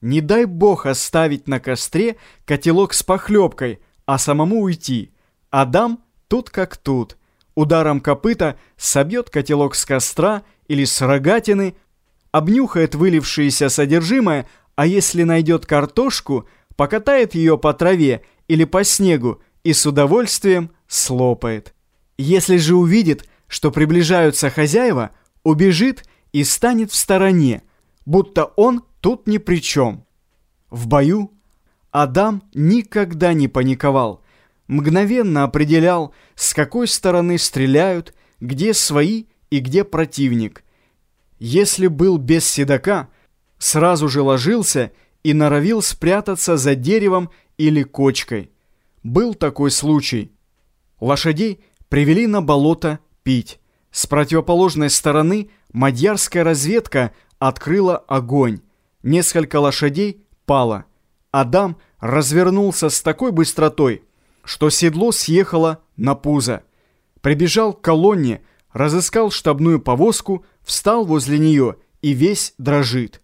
Не дай бог оставить на костре котелок с похлебкой, а самому уйти. Адам тут как тут. Ударом копыта собьет котелок с костра или с рогатины, обнюхает вылившееся содержимое, а если найдет картошку, покатает ее по траве или по снегу и с удовольствием слопает. Если же увидит, что приближаются хозяева, убежит и станет в стороне, будто он тут ни при чем. В бою Адам никогда не паниковал, мгновенно определял, с какой стороны стреляют, где свои и где противник. Если был без седока, сразу же ложился и норовил спрятаться за деревом или кочкой. Был такой случай. Лошадей привели на болото пить. С противоположной стороны мадьярская разведка открыла огонь. Несколько лошадей пало. Адам развернулся с такой быстротой, что седло съехало на пузо. Прибежал к колонне, разыскал штабную повозку, встал возле нее и весь дрожит.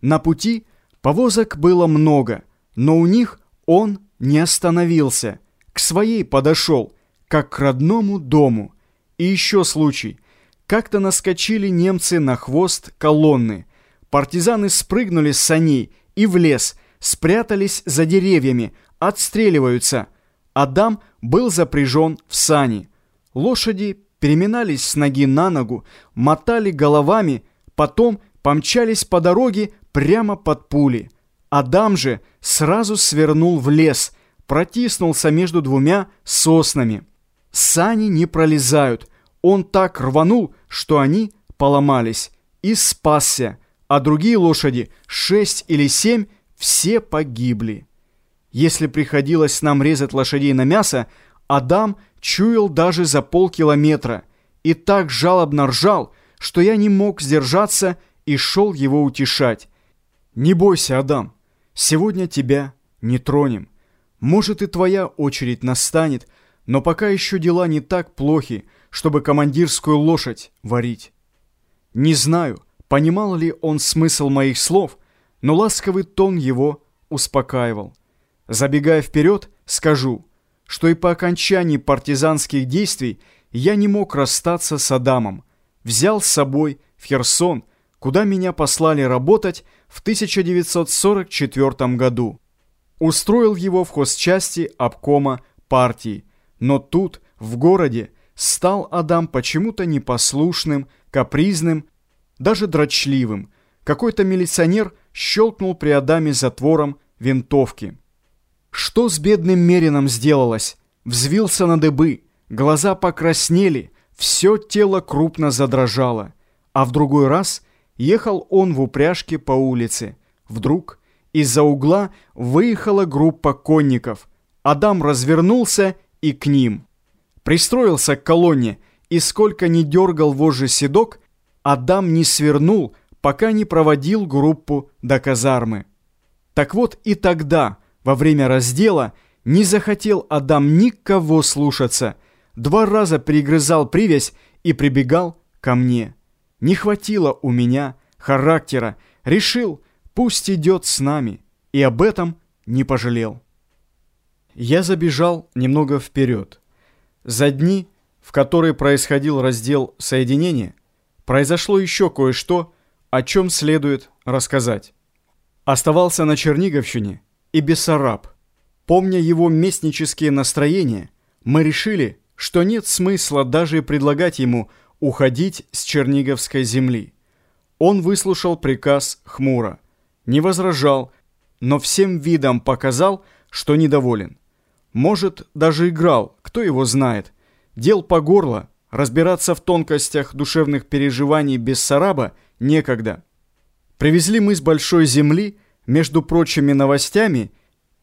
На пути повозок было много, но у них он не остановился. К своей подошел, как к родному дому. И еще случай. Как-то наскочили немцы на хвост колонны. Партизаны спрыгнули с саней и в лес, спрятались за деревьями, отстреливаются. Адам был запряжен в сани. Лошади переминались с ноги на ногу, мотали головами, потом помчались по дороге прямо под пули. Адам же сразу свернул в лес, протиснулся между двумя соснами. Сани не пролезают. Он так рванул, что они поломались. И спасся, а другие лошади, шесть или семь, все погибли. Если приходилось нам резать лошадей на мясо, Адам чуял даже за полкилометра и так жалобно ржал, что я не мог сдержаться и шел его утешать. «Не бойся, Адам, сегодня тебя не тронем. Может и твоя очередь настанет, но пока еще дела не так плохи, чтобы командирскую лошадь варить». Не знаю, понимал ли он смысл моих слов, но ласковый тон его успокаивал. Забегая вперед, скажу, что и по окончании партизанских действий я не мог расстаться с Адамом. Взял с собой в Херсон, куда меня послали работать в 1944 году. Устроил его в хозчасти обкома партии, но тут, в городе, стал Адам почему-то непослушным, капризным, даже дрочливым. Какой-то милиционер щелкнул при Адаме затвором винтовки. Что с бедным Мерином сделалось? Взвился на дыбы, глаза покраснели, все тело крупно задрожало. А в другой раз ехал он в упряжке по улице. Вдруг из-за угла выехала группа конников. Адам развернулся и к ним. Пристроился к колонне, и сколько ни дергал вожжи седок, Адам не свернул, пока не проводил группу до казармы. Так вот и тогда, во время раздела, не захотел Адам никого слушаться, два раза перегрызал привязь и прибегал ко мне. Не хватило у меня характера, решил, пусть идет с нами, и об этом не пожалел. Я забежал немного вперед. За дни, в которые происходил раздел соединения, произошло еще кое-что, о чем следует рассказать. Оставался на Черниговщине и Бессараб. Помня его местнические настроения, мы решили, что нет смысла даже предлагать ему уходить с Черниговской земли. Он выслушал приказ хмуро, не возражал, но всем видом показал, что недоволен. Может, даже играл, кто его знает. Дел по горло, разбираться в тонкостях душевных переживаний Бессараба некогда. Привезли мы с большой земли, между прочими новостями,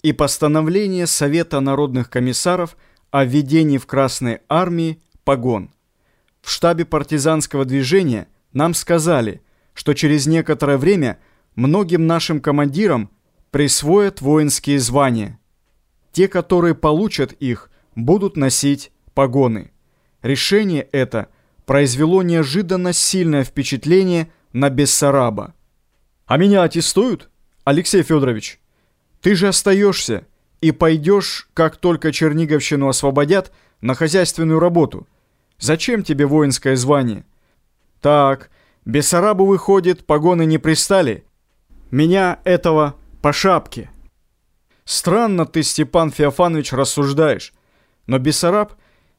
и постановление Совета народных комиссаров о введении в Красной армии погон. В штабе партизанского движения нам сказали, что через некоторое время многим нашим командирам присвоят воинские звания. Те, которые получат их, будут носить погоны. Решение это произвело неожиданно сильное впечатление на Бессараба. «А меня аттестуют?» Алексей Федорович, ты же остаешься и пойдешь, как только Черниговщину освободят, на хозяйственную работу. Зачем тебе воинское звание? Так, Бессарабу выходит, погоны не пристали. Меня этого по шапке. Странно ты, Степан Феофанович, рассуждаешь. Но Бессараб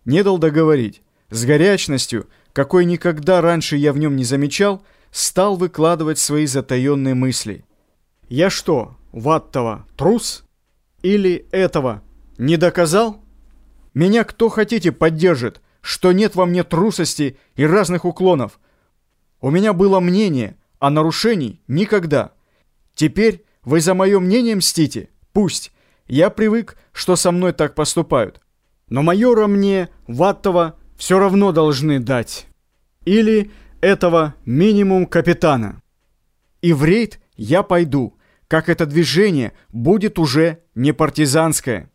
не дал договорить. С горячностью, какой никогда раньше я в нем не замечал, стал выкладывать свои затаенные мысли. Я что, Ваттова, трус? Или этого не доказал? Меня кто хотите поддержит, что нет во мне трусости и разных уклонов. У меня было мнение, а нарушений никогда. Теперь вы за мое мнение мстите? Пусть. Я привык, что со мной так поступают. Но майора мне, Ваттова, все равно должны дать. Или этого минимум капитана. И в рейд я пойду, как это движение будет уже не партизанское.